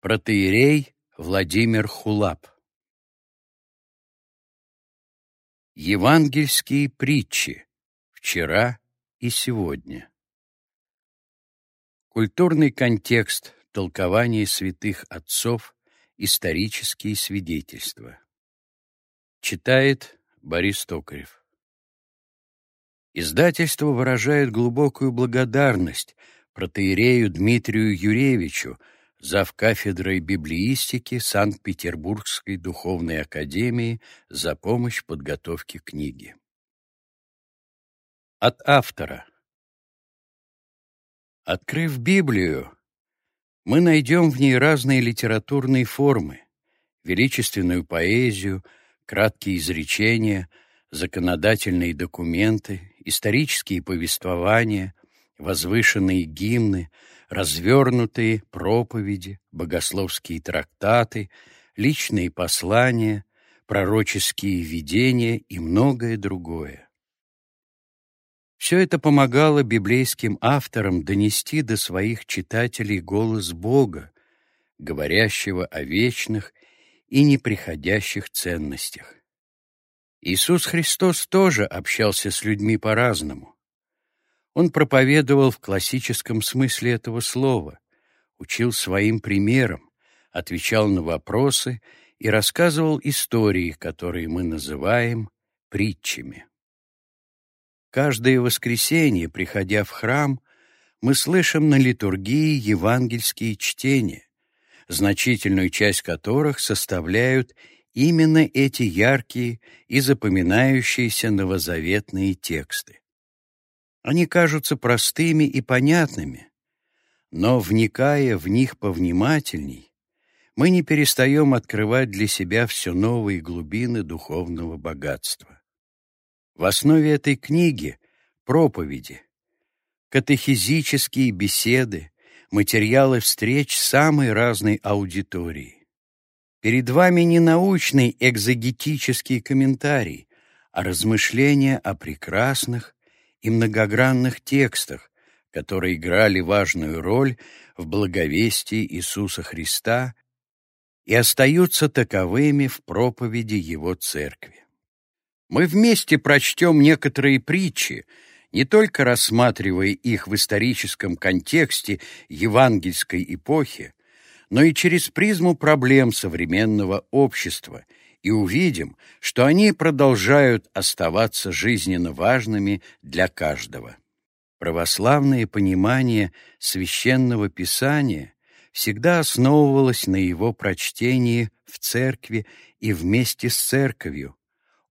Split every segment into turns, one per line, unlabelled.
Протеерей Владимир Хулап. Евангельские притчи вчера и сегодня. Культурный контекст толкования святых отцов Исторические свидетельства. Читает Борис Токарев. Издательство выражает глубокую благодарность протеерею Дмитрию Юревичу, зав. кафедрой библеистики Санкт-Петербургской духовной академии за помощь в подготовке книги. От автора. Открыв Библию, мы найдем в ней разные литературные формы, величественную поэзию, краткие изречения, законодательные документы, исторические повествования, возвышенные гимны, развернутые проповеди, богословские трактаты, личные послания, пророческие видения и многое другое. Все это помогало библейским авторам донести до своих читателей голос Бога, говорящего о вечных и неприходящих ценностях. Иисус Христос тоже общался с людьми по-разному. Он проповедовал в классическом смысле этого слова, учил своим примером, отвечал на вопросы и рассказывал истории, которые мы называем притчами. Каждое воскресенье, приходя в храм, мы слышим на литургии евангельские чтения, значительную часть которых составляют именно эти яркие и запоминающиеся новозаветные тексты. Они кажутся простыми и понятными, но, вникая в них повнимательней, мы не перестаем открывать для себя все новые глубины духовного богатства. В основе этой книги — проповеди, катехизические беседы, материалы встреч самой разной аудитории. Перед вами не научный экзогетический комментарий, а размышления о прекрасных, и многогранных текстах, которые играли важную роль в благовестии Иисуса Христа и остаются таковыми в проповеди Его Церкви. Мы вместе прочтем некоторые притчи, не только рассматривая их в историческом контексте евангельской эпохи, но и через призму проблем современного общества – и увидим, что они продолжают оставаться жизненно важными для каждого. Православное понимание священного писания всегда основывалось на его прочтении в церкви и вместе с церковью,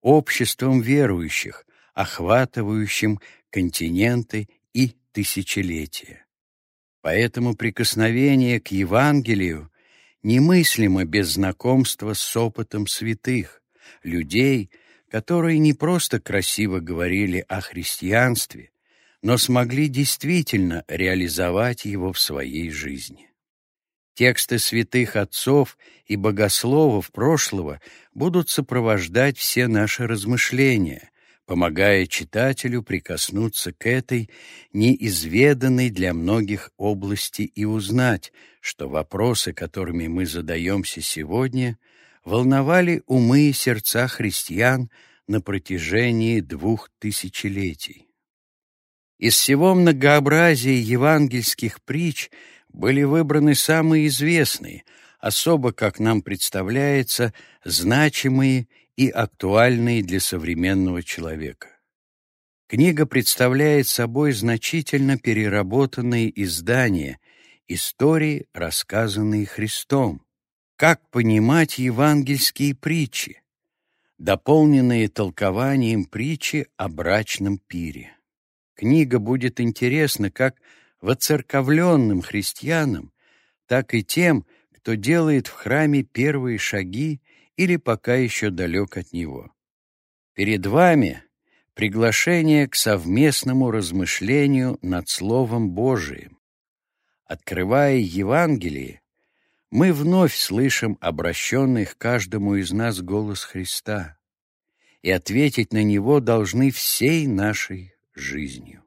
обществом верующих, охватывающим континенты и тысячелетия. Поэтому прикосновение к Евангелию немыслимо без знакомства с опытом святых, людей, которые не просто красиво говорили о христианстве, но смогли действительно реализовать его в своей жизни. Тексты святых отцов и богословов прошлого будут сопровождать все наши размышления, помогая читателю прикоснуться к этой неизведанной для многих области и узнать, что вопросы, которыми мы задаемся сегодня, волновали умы и сердца христиан на протяжении двух тысячелетий. Из всего многообразия евангельских притч были выбраны самые известные, особо, как нам представляется, значимые и актуальные для современного человека. Книга представляет собой значительно переработанные издания истории, рассказанные Христом. Как понимать евангельские притчи, дополненные толкованием притчи о брачном пире. Книга будет интересна как воцерковленным христианам, так и тем, кто делает в храме первые шаги или пока еще далек от него. Перед вами приглашение к совместному размышлению над Словом Божиим. Открывая Евангелие, мы вновь слышим обращенный к каждому из нас голос Христа, и ответить на него должны всей нашей жизнью.